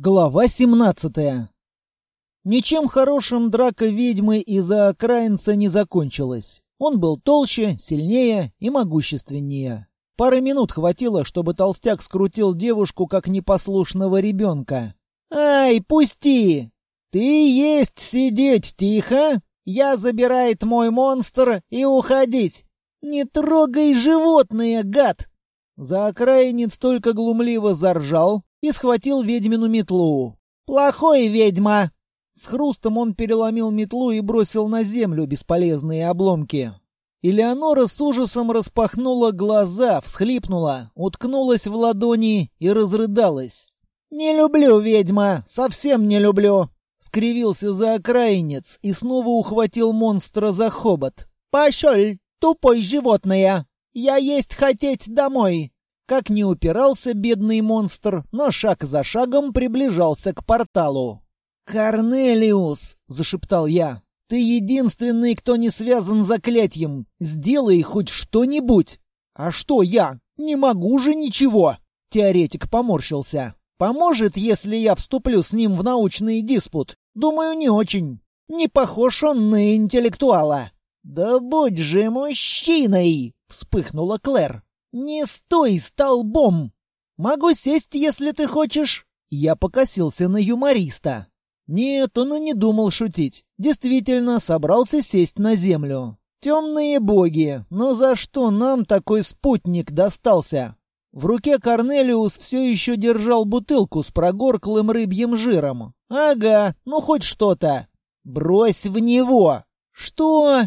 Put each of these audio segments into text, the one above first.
Глава 17 Ничем хорошим драка ведьмы из-за окраинца не закончилась. Он был толще, сильнее и могущественнее. Пары минут хватило, чтобы толстяк скрутил девушку, как непослушного ребенка. «Ай, пусти! Ты есть сидеть тихо! Я забирает мой монстр и уходить! Не трогай животное, гад!» Заокраинец только глумливо заржал, и схватил ведьмину метлу. «Плохой ведьма!» С хрустом он переломил метлу и бросил на землю бесполезные обломки. Элеонора с ужасом распахнула глаза, всхлипнула, уткнулась в ладони и разрыдалась. «Не люблю, ведьма, совсем не люблю!» Скривился за окраинец и снова ухватил монстра за хобот. «Пошель, тупой животное! Я есть хотеть домой! Как ни упирался бедный монстр, но шаг за шагом приближался к порталу. «Корнелиус!» — зашептал я. «Ты единственный, кто не связан заклятием. Сделай хоть что-нибудь!» «А что я? Не могу же ничего!» Теоретик поморщился. «Поможет, если я вступлю с ним в научный диспут? Думаю, не очень. Не похож он на интеллектуала». «Да будь же мужчиной!» — вспыхнула Клэр. «Не стой столбом! Могу сесть, если ты хочешь!» Я покосился на юмориста. Нет, он и не думал шутить. Действительно, собрался сесть на землю. Темные боги, но за что нам такой спутник достался? В руке Корнелиус все еще держал бутылку с прогорклым рыбьим жиром. Ага, ну хоть что-то. Брось в него. Что?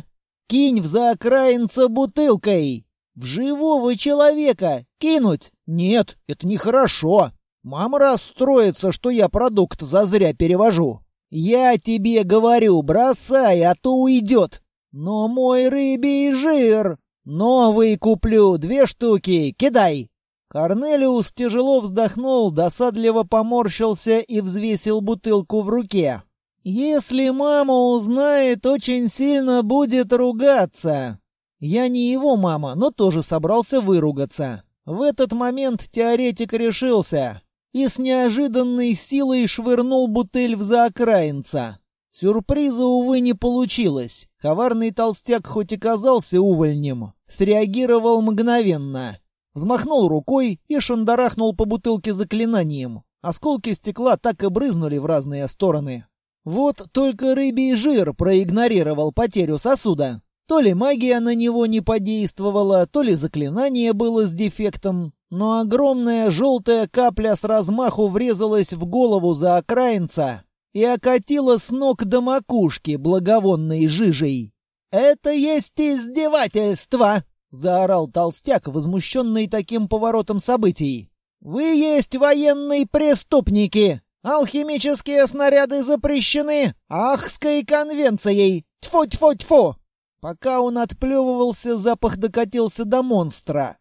Кинь в заокраинца бутылкой. В живого человека кинуть? Нет, это нехорошо. Мама расстроится, что я продукт зазря перевожу. Я тебе говорю, бросай, а то уйдет. Но мой рыбий жир. Новый куплю, две штуки, кидай. Корнелиус тяжело вздохнул, досадливо поморщился и взвесил бутылку в руке. «Если мама узнает, очень сильно будет ругаться. Я не его мама, но тоже собрался выругаться. В этот момент теоретик решился и с неожиданной силой швырнул бутыль в заокраинца. Сюрприза, увы, не получилось. Коварный толстяк хоть и казался увольнем, среагировал мгновенно. Взмахнул рукой и шандарахнул по бутылке заклинанием. Осколки стекла так и брызнули в разные стороны. Вот только рыбий жир проигнорировал потерю сосуда. То ли магия на него не подействовала, то ли заклинание было с дефектом, но огромная желтая капля с размаху врезалась в голову за окраинца и окатила с ног до макушки благовонной жижей. «Это есть издевательство!» — заорал толстяк, возмущенный таким поворотом событий. «Вы есть военные преступники! Алхимические снаряды запрещены Ахской конвенцией! Тьфу-тьфу-тьфу!» Пока он отплевывался, запах докатился до монстра.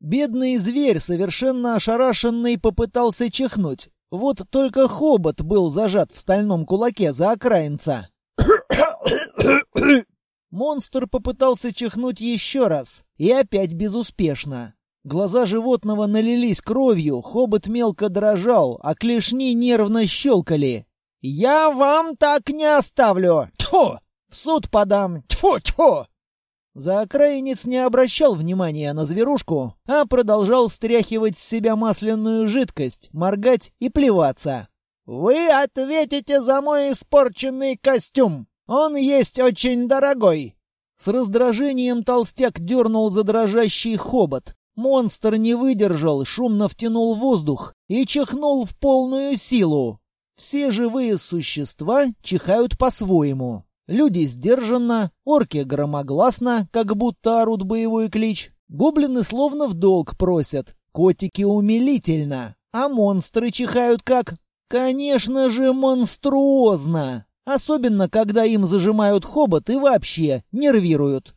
Бедный зверь, совершенно ошарашенный, попытался чихнуть. Вот только хобот был зажат в стальном кулаке за окраинца. Монстр попытался чихнуть еще раз, и опять безуспешно. Глаза животного налились кровью, хобот мелко дрожал, а клешни нервно щелкали. «Я вам так не оставлю! Тьфу! В суд подам! Тьфу-тьфу!» Заокраинец не обращал внимания на зверушку, а продолжал стряхивать с себя масляную жидкость, моргать и плеваться. «Вы ответите за мой испорченный костюм! Он есть очень дорогой!» С раздражением толстяк дернул за дрожащий хобот. Монстр не выдержал, шумно втянул воздух и чихнул в полную силу. Все живые существа чихают по-своему. Люди сдержанно, орки громогласно, как будто орут боевой клич. Гоблины словно в долг просят, котики умилительно, а монстры чихают как? Конечно же, монструозно. Особенно, когда им зажимают хобот и вообще нервируют.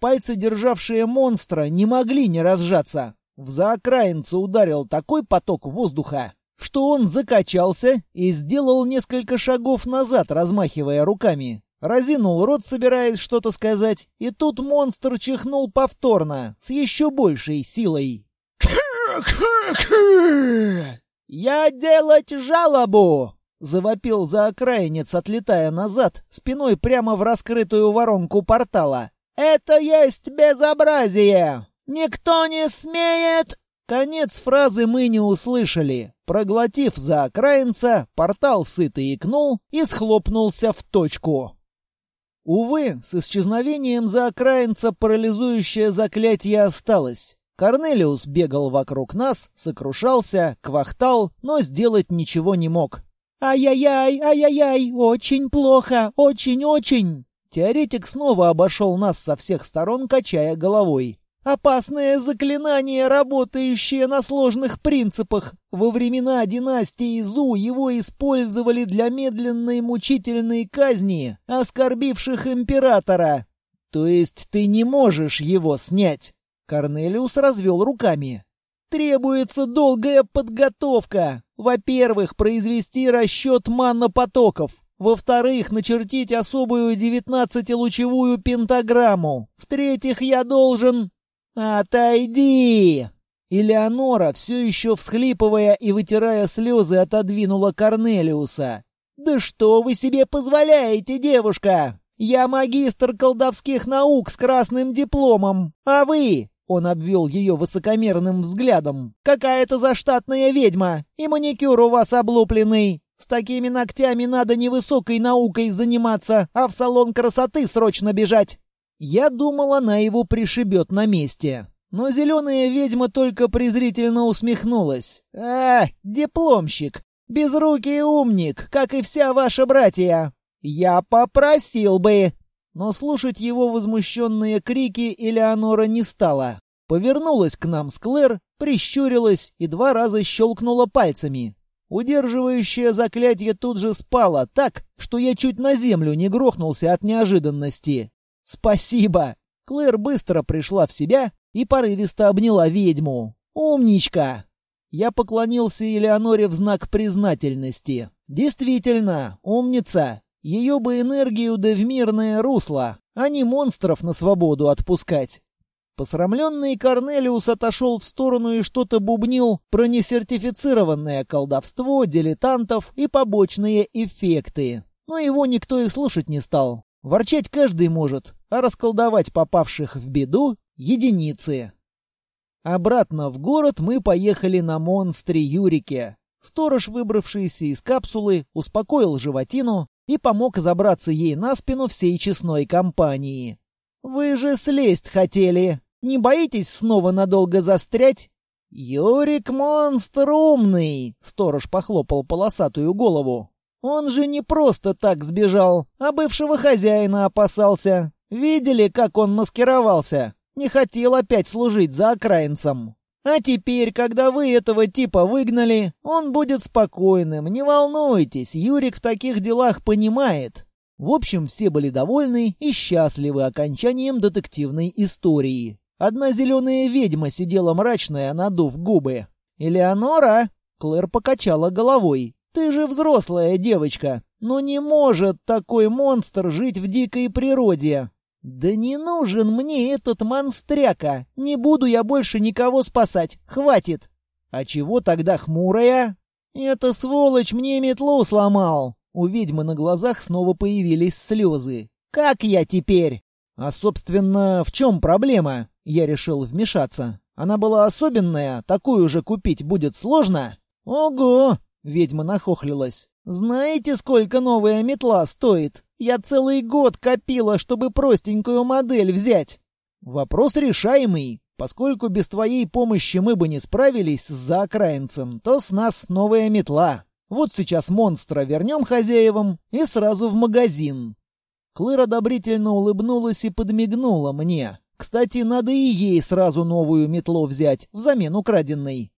Пальцы, державшие монстра, не могли не разжаться. В заокраинцу ударил такой поток воздуха, что он закачался и сделал несколько шагов назад, размахивая руками. разинул рот, собираясь что-то сказать, и тут монстр чихнул повторно, с еще большей силой. «Я делать жалобу!» — завопил за окраинец, отлетая назад, спиной прямо в раскрытую воронку портала. «Это есть безобразие! Никто не смеет...» Конец фразы мы не услышали. Проглотив за окраинца, портал сыто икнул и схлопнулся в точку. Увы, с исчезновением за окраинца парализующее заклятие осталось. Корнелиус бегал вокруг нас, сокрушался, квахтал, но сделать ничего не мог. «Ай-яй-яй, ай-яй-яй, очень плохо, очень-очень!» Теоретик снова обошел нас со всех сторон, качая головой. Опасное заклинание, работающее на сложных принципах. Во времена династии Зу его использовали для медленной мучительной казни, оскорбивших императора. То есть ты не можешь его снять? Корнелиус развел руками. Требуется долгая подготовка. Во-первых, произвести расчет маннопотоков. Во-вторых, начертить особую девятнадцатилучевую пентаграмму. В-третьих, я должен... «Отойди!» Элеонора, все еще всхлипывая и вытирая слезы, отодвинула Корнелиуса. «Да что вы себе позволяете, девушка? Я магистр колдовских наук с красным дипломом, а вы...» Он обвел ее высокомерным взглядом. «Какая-то заштатная ведьма, и маникюр у вас облупленный. С такими ногтями надо не высокой наукой заниматься, а в салон красоты срочно бежать. Я думал, она его пришибет на месте. Но зеленая ведьма только презрительно усмехнулась. «А, дипломщик! Безрукий умник, как и вся ваша братья! Я попросил бы!» Но слушать его возмущенные крики Элеонора не стала. Повернулась к нам с Клэр, прищурилась и два раза щелкнула пальцами. Удерживающее заклятие тут же спало так, что я чуть на землю не грохнулся от неожиданности. «Спасибо!» Клэр быстро пришла в себя и порывисто обняла ведьму. «Умничка!» Я поклонился Элеоноре в знак признательности. «Действительно, умница! Ее бы энергию да в мирное русло, а не монстров на свободу отпускать!» Посрамленный Корнелиус отошел в сторону и что-то бубнил про несертифицированное колдовство, дилетантов и побочные эффекты. Но его никто и слушать не стал. Ворчать каждый может, а расколдовать попавших в беду — единицы. Обратно в город мы поехали на монстре Юрике. Сторож, выбравшийся из капсулы, успокоил животину и помог забраться ей на спину всей честной компании. «Вы же слезть хотели! Не боитесь снова надолго застрять?» «Юрик монстр умный!» — сторож похлопал полосатую голову. Он же не просто так сбежал, а бывшего хозяина опасался. Видели, как он маскировался? Не хотел опять служить за окраинцем. А теперь, когда вы этого типа выгнали, он будет спокойным. Не волнуйтесь, Юрик в таких делах понимает. В общем, все были довольны и счастливы окончанием детективной истории. Одна зеленая ведьма сидела мрачная, надув губы. «Элеонора!» Клэр покачала головой. Ты же взрослая девочка, но не может такой монстр жить в дикой природе. Да не нужен мне этот монстряка. Не буду я больше никого спасать. Хватит. А чего тогда хмурая? Эта сволочь мне метлу сломал. У ведьмы на глазах снова появились слезы. Как я теперь? А, собственно, в чем проблема? Я решил вмешаться. Она была особенная, такую же купить будет сложно. Ого, Ведьма нахохлилась. «Знаете, сколько новая метла стоит? Я целый год копила, чтобы простенькую модель взять». «Вопрос решаемый. Поскольку без твоей помощи мы бы не справились с заокраинцем, то с нас новая метла. Вот сейчас монстра вернем хозяевам и сразу в магазин». Клэр одобрительно улыбнулась и подмигнула мне. «Кстати, надо и ей сразу новую метлу взять, взамен украденной».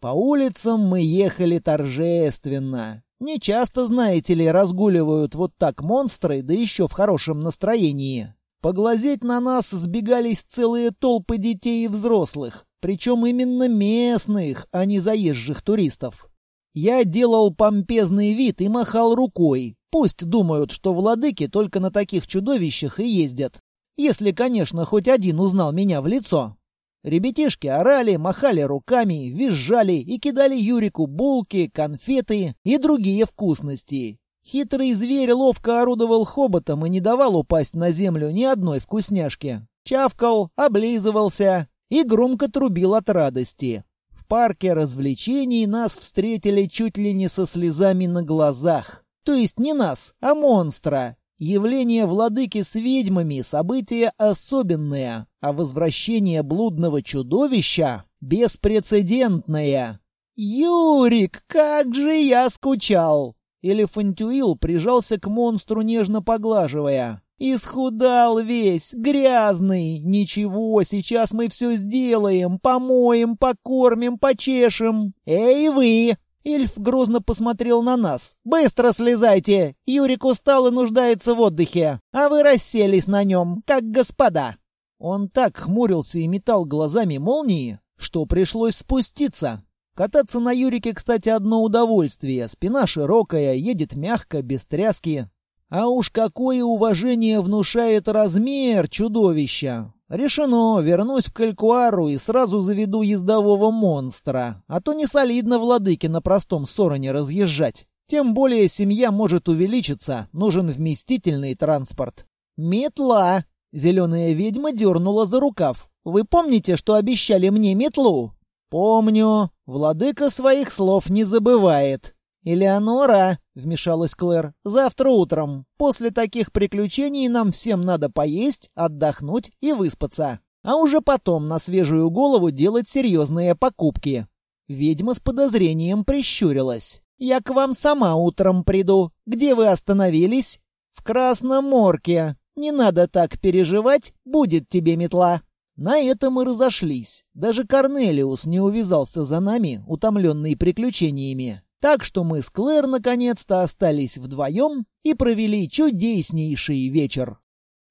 По улицам мы ехали торжественно. Не часто, знаете ли, разгуливают вот так монстры, да еще в хорошем настроении. Поглазеть на нас сбегались целые толпы детей и взрослых, причем именно местных, а не заезжих туристов. Я делал помпезный вид и махал рукой. Пусть думают, что владыки только на таких чудовищах и ездят. Если, конечно, хоть один узнал меня в лицо. Ребятишки орали, махали руками, визжали и кидали Юрику булки, конфеты и другие вкусности. Хитрый зверь ловко орудовал хоботом и не давал упасть на землю ни одной вкусняшки. Чавкал, облизывался и громко трубил от радости. В парке развлечений нас встретили чуть ли не со слезами на глазах. То есть не нас, а монстра. Явление владыки с ведьмами — событие особенное, а возвращение блудного чудовища — беспрецедентное. «Юрик, как же я скучал!» Элефантюил прижался к монстру, нежно поглаживая. «Исхудал весь, грязный. Ничего, сейчас мы все сделаем. Помоем, покормим, почешем. Эй вы, Эльф грозно посмотрел на нас. «Быстро слезайте! Юрик устал и нуждается в отдыхе, а вы расселись на нем, как господа!» Он так хмурился и метал глазами молнии, что пришлось спуститься. Кататься на Юрике, кстати, одно удовольствие. Спина широкая, едет мягко, без тряски. А уж какое уважение внушает размер чудовища! Решено, вернусь в Калькуару и сразу заведу ездового монстра, а то не солидно владыке на простом сороне разъезжать. Тем более семья может увеличиться, нужен вместительный транспорт. Метла! Зеленая ведьма дернула за рукав. Вы помните, что обещали мне метлу? Помню. Владыка своих слов не забывает. «Элеонора», — вмешалась Клэр, — «завтра утром. После таких приключений нам всем надо поесть, отдохнуть и выспаться. А уже потом на свежую голову делать серьезные покупки». Ведьма с подозрением прищурилась. «Я к вам сама утром приду. Где вы остановились?» «В Красном Морке. Не надо так переживать, будет тебе метла». На этом мы разошлись. Даже Корнелиус не увязался за нами, утомленный приключениями. Так что мы с Клэр наконец-то остались вдвоем и провели чудеснейший вечер.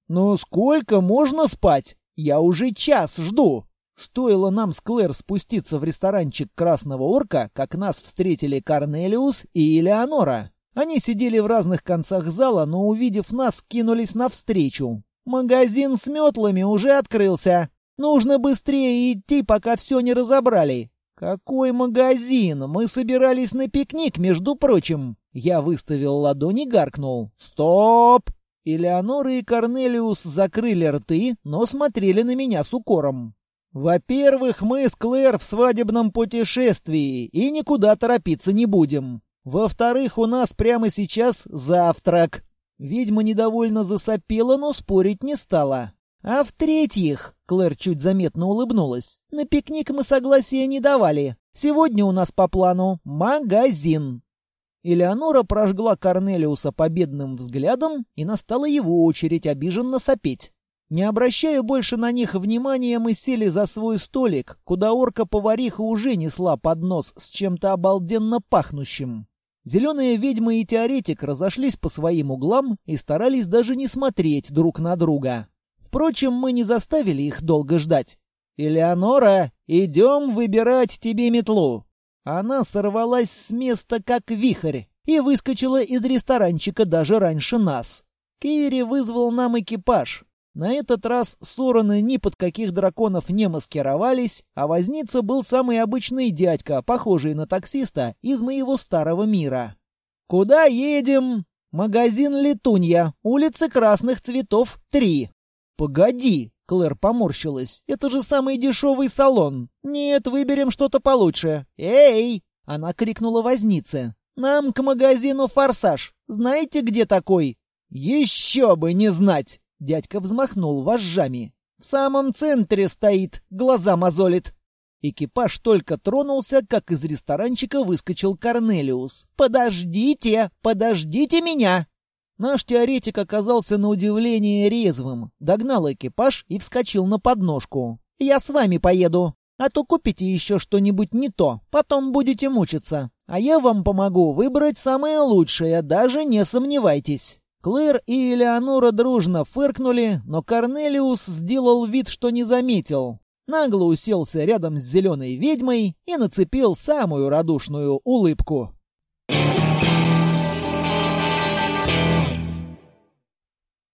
«Ну сколько можно спать? Я уже час жду!» Стоило нам с Клэр спуститься в ресторанчик Красного Орка, как нас встретили Корнелиус и Элеонора. Они сидели в разных концах зала, но, увидев нас, кинулись навстречу. «Магазин с метлами уже открылся. Нужно быстрее идти, пока все не разобрали. «Какой магазин? Мы собирались на пикник, между прочим!» Я выставил ладони гаркнул. «Стоп!» Элеонора и Корнелиус закрыли рты, но смотрели на меня с укором. «Во-первых, мы с Клэр в свадебном путешествии и никуда торопиться не будем. Во-вторых, у нас прямо сейчас завтрак». Ведьма недовольно засопела, но спорить не стала. А в-третьих, Клэр чуть заметно улыбнулась, на пикник мы согласия не давали. Сегодня у нас по плану магазин. Элеонора прожгла Корнелиуса победным взглядом, и настала его очередь обиженно сопеть. Не обращая больше на них внимания, мы сели за свой столик, куда орка-повариха уже несла поднос с чем-то обалденно пахнущим. Зеленые ведьмы и теоретик разошлись по своим углам и старались даже не смотреть друг на друга. Впрочем, мы не заставили их долго ждать. «Элеонора, идем выбирать тебе метлу!» Она сорвалась с места, как вихрь, и выскочила из ресторанчика даже раньше нас. Кири вызвал нам экипаж. На этот раз сороны ни под каких драконов не маскировались, а возница был самый обычный дядька, похожий на таксиста из моего старого мира. «Куда едем?» «Магазин «Летунья», улица Красных Цветов, 3. «Погоди!» — Клэр поморщилась. «Это же самый дешевый салон! Нет, выберем что-то получше! Эй!» — она крикнула вознице. «Нам к магазину «Форсаж». Знаете, где такой?» «Еще бы не знать!» — дядька взмахнул вожжами. «В самом центре стоит, глаза мозолит!» Экипаж только тронулся, как из ресторанчика выскочил Корнелиус. «Подождите! Подождите меня!» Наш теоретик оказался на удивление резвым, догнал экипаж и вскочил на подножку. «Я с вами поеду, а то купите еще что-нибудь не то, потом будете мучиться. А я вам помогу выбрать самое лучшее, даже не сомневайтесь». Клэр и Элеонора дружно фыркнули, но Корнелиус сделал вид, что не заметил. Нагло уселся рядом с зеленой ведьмой и нацепил самую радушную улыбку.